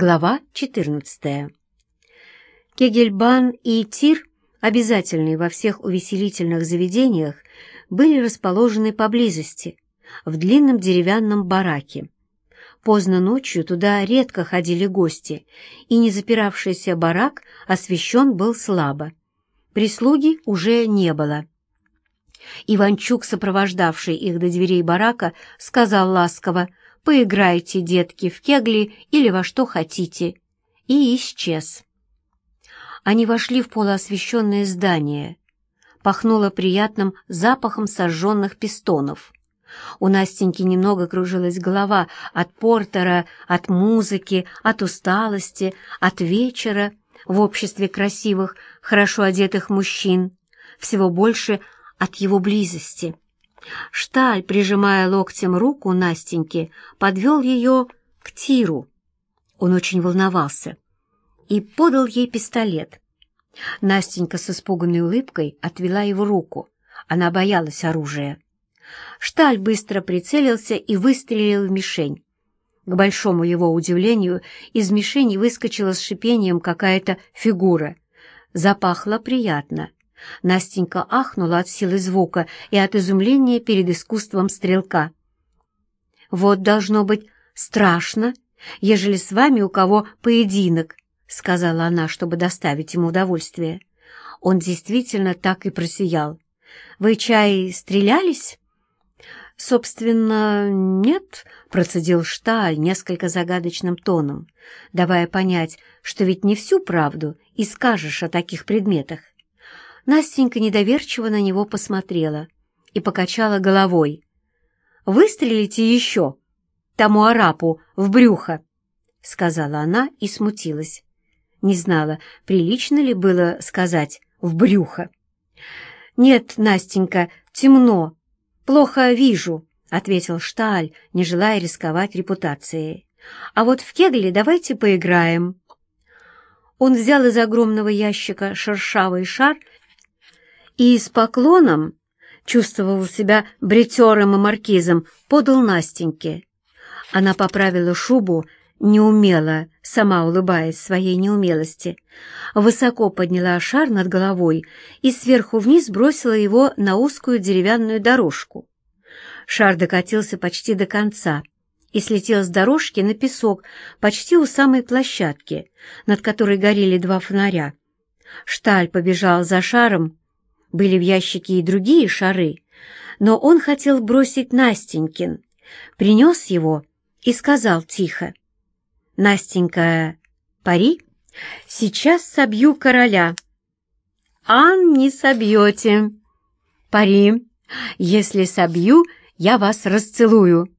Глава 14. Кегельбан и тир, обязательные во всех увеселительных заведениях, были расположены поблизости, в длинном деревянном бараке. Поздно ночью туда редко ходили гости, и не запиравшийся барак освещен был слабо. Прислуги уже не было. Иванчук, сопровождавший их до дверей барака, сказал ласково — Поиграйте, детки, в кегли или во что хотите. И исчез. Они вошли в полуосвещенное здание. Пахнуло приятным запахом сожженных пистонов. У Настеньки немного кружилась голова от портера, от музыки, от усталости, от вечера в обществе красивых, хорошо одетых мужчин, всего больше от его близости. Шталь, прижимая локтем руку Настеньки, подвел ее к тиру. Он очень волновался и подал ей пистолет. Настенька с испуганной улыбкой отвела его руку. Она боялась оружия. Шталь быстро прицелился и выстрелил в мишень. К большому его удивлению, из мишени выскочила с шипением какая-то фигура. Запахло приятно — Настенька ахнула от силы звука и от изумления перед искусством стрелка. «Вот должно быть страшно, ежели с вами у кого поединок», — сказала она, чтобы доставить ему удовольствие. Он действительно так и просиял. «Вы, чай, стрелялись?» «Собственно, нет», — процедил Шталь несколько загадочным тоном, давая понять, что ведь не всю правду и скажешь о таких предметах. Настенька недоверчиво на него посмотрела и покачала головой. «Выстрелите еще тому арапу в брюхо!» — сказала она и смутилась. Не знала, прилично ли было сказать «в брюхо». «Нет, Настенька, темно, плохо вижу», — ответил Шталь, не желая рисковать репутацией. «А вот в кегли давайте поиграем». Он взял из огромного ящика шершавый шар и с поклоном чувствовал себя бритером и маркизом, подал Настеньке. Она поправила шубу, неумело, сама улыбаясь своей неумелости, высоко подняла шар над головой и сверху вниз бросила его на узкую деревянную дорожку. Шар докатился почти до конца и слетел с дорожки на песок почти у самой площадки, над которой горели два фонаря. Шталь побежал за шаром, были в ящике и другие шары, но он хотел бросить Настенькин, принес его и сказал тихо. «Настенька, пари, сейчас собью короля». «Ан, не собьете». «Пари, если собью, я вас расцелую».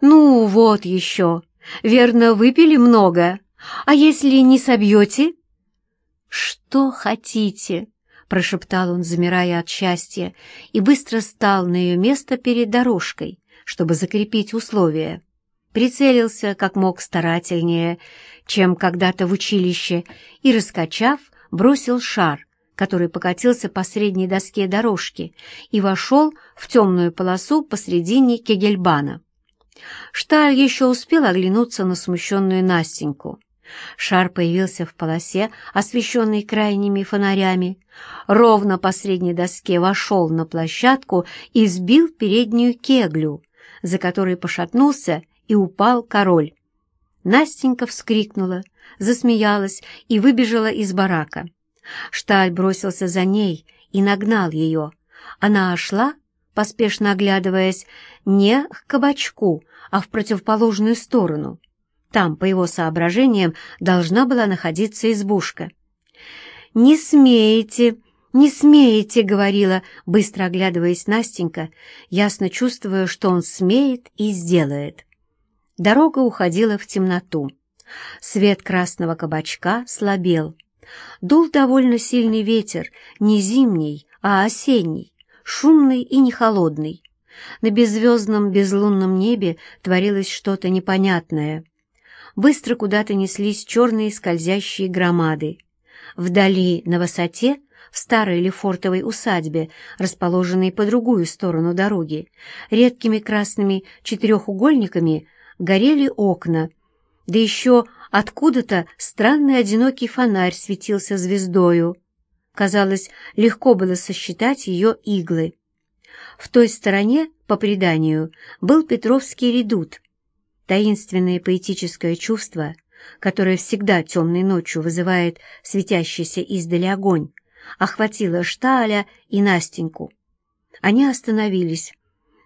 «Ну, вот еще. Верно, выпили много. А если не собьете?» «Что хотите?» Прошептал он, замирая от счастья, и быстро стал на ее место перед дорожкой, чтобы закрепить условия. Прицелился как мог старательнее, чем когда-то в училище, и, раскачав, бросил шар, который покатился по средней доске дорожки и вошел в темную полосу посредине кегельбана. Шталь еще успел оглянуться на смущенную Настеньку. Шар появился в полосе, освещенной крайними фонарями, ровно по средней доске вошел на площадку и сбил переднюю кеглю, за которой пошатнулся и упал король. Настенька вскрикнула, засмеялась и выбежала из барака. Шталь бросился за ней и нагнал ее. Она шла, поспешно оглядываясь, не к кабачку, а в противоположную сторону. Там, по его соображениям, должна была находиться избушка. «Не смеете, не смеете», — говорила, быстро оглядываясь Настенька, ясно чувствуя, что он смеет и сделает. Дорога уходила в темноту. Свет красного кабачка слабел. Дул довольно сильный ветер, не зимний, а осенний, шумный и не холодный. На беззвездном безлунном небе творилось что-то непонятное — быстро куда-то неслись черные скользящие громады. Вдали, на высоте, в старой лефортовой усадьбе, расположенной по другую сторону дороги, редкими красными четырехугольниками горели окна, да еще Откуда-то странный одинокий фонарь светился звездою. Казалось, легко было сосчитать ее иглы. В той стороне, по преданию, был Петровский редут. Таинственное поэтическое чувство, которое всегда темной ночью вызывает светящийся издали огонь, охватило Шталя и Настеньку. Они остановились.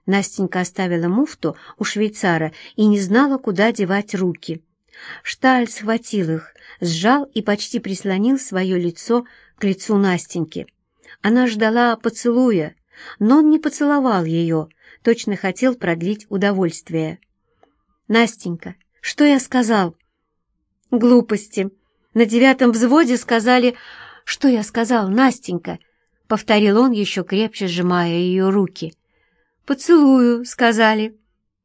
Настенька оставила муфту у швейцара и не знала, куда девать руки. Шталь схватил их, сжал и почти прислонил свое лицо к лицу Настеньки. Она ждала поцелуя, но он не поцеловал ее, точно хотел продлить удовольствие. «Настенька, что я сказал?» «Глупости. На девятом взводе сказали...» «Что я сказал, Настенька?» — повторил он, еще крепче сжимая ее руки. «Поцелую», — сказали.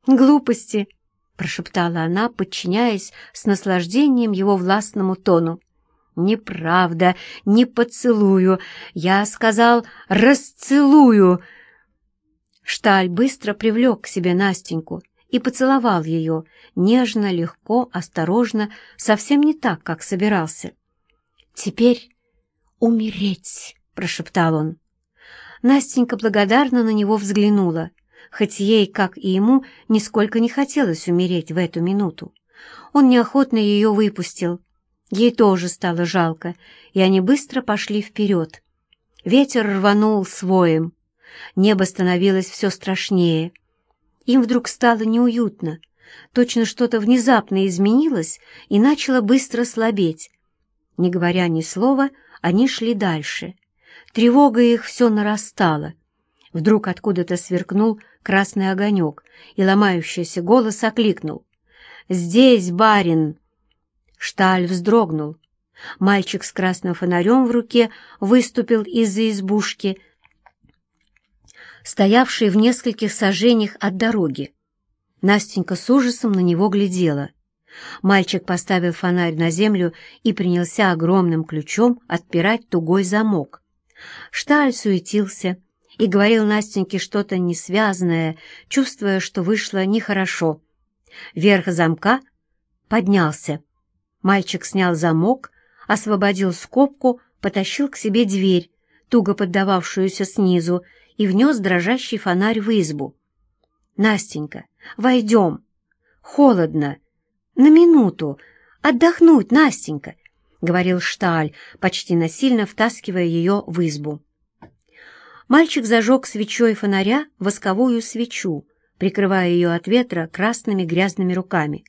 «Глупости», — прошептала она, подчиняясь с наслаждением его властному тону. «Неправда, не поцелую. Я сказал «расцелую». Шталь быстро привлек к себе Настеньку и поцеловал ее, нежно, легко, осторожно, совсем не так, как собирался. «Теперь умереть», — прошептал он. Настенька благодарно на него взглянула, хоть ей, как и ему, нисколько не хотелось умереть в эту минуту. Он неохотно ее выпустил. Ей тоже стало жалко, и они быстро пошли вперед. Ветер рванул своим. Небо становилось все страшнее. Им вдруг стало неуютно. Точно что-то внезапно изменилось и начало быстро слабеть. Не говоря ни слова, они шли дальше. Тревога их все нарастала. Вдруг откуда-то сверкнул красный огонек, и ломающийся голос окликнул. «Здесь, барин!» Шталь вздрогнул. Мальчик с красным фонарем в руке выступил из-за избушки, стоявшей в нескольких сажениях от дороги. Настенька с ужасом на него глядела. Мальчик поставил фонарь на землю и принялся огромным ключом отпирать тугой замок. Шталь суетился и говорил Настеньке что-то несвязанное, чувствуя, что вышло нехорошо. Верх замка поднялся. Мальчик снял замок, освободил скобку, потащил к себе дверь, туго поддававшуюся снизу, и внес дрожащий фонарь в избу. «Настенька, войдем! Холодно! На минуту! Отдохнуть, Настенька!» — говорил Шталь, почти насильно втаскивая ее в избу. Мальчик зажег свечой фонаря восковую свечу, прикрывая ее от ветра красными грязными руками.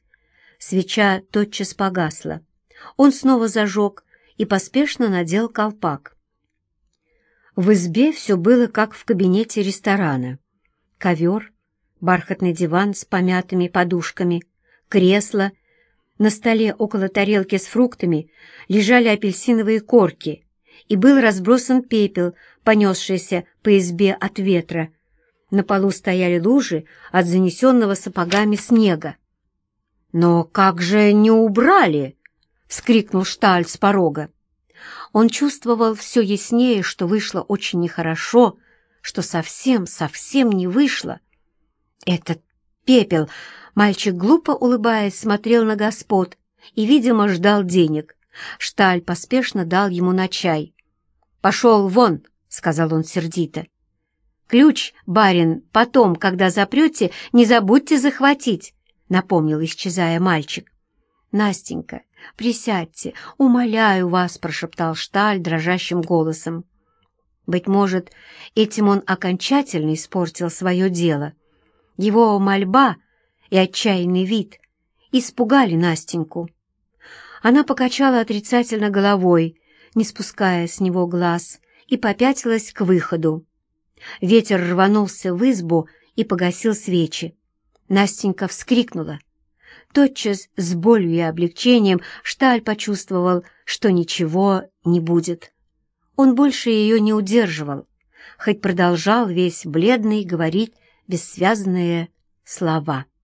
Свеча тотчас погасла. Он снова зажег и поспешно надел колпак. В избе все было как в кабинете ресторана. Ковер, бархатный диван с помятыми подушками, кресло на столе около тарелки с фруктами лежали апельсиновые корки, и был разбросан пепел, понесшийся по избе от ветра. На полу стояли лужи от занесенного сапогами снега. «Но как же не убрали?» — вскрикнул Шталь с порога. Он чувствовал все яснее, что вышло очень нехорошо, что совсем, совсем не вышло. Этот пепел Мальчик, глупо улыбаясь, смотрел на господ и, видимо, ждал денег. Шталь поспешно дал ему на чай. «Пошел вон!» — сказал он сердито. «Ключ, барин, потом, когда запрете, не забудьте захватить», — напомнил, исчезая мальчик. «Настенька, присядьте, умоляю вас», — прошептал Шталь дрожащим голосом. Быть может, этим он окончательно испортил свое дело. Его мольба — и отчаянный вид испугали Настеньку. Она покачала отрицательно головой, не спуская с него глаз, и попятилась к выходу. Ветер рванулся в избу и погасил свечи. Настенька вскрикнула. Тотчас с болью и облегчением Шталь почувствовал, что ничего не будет. Он больше ее не удерживал, хоть продолжал весь бледный говорить бессвязные слова.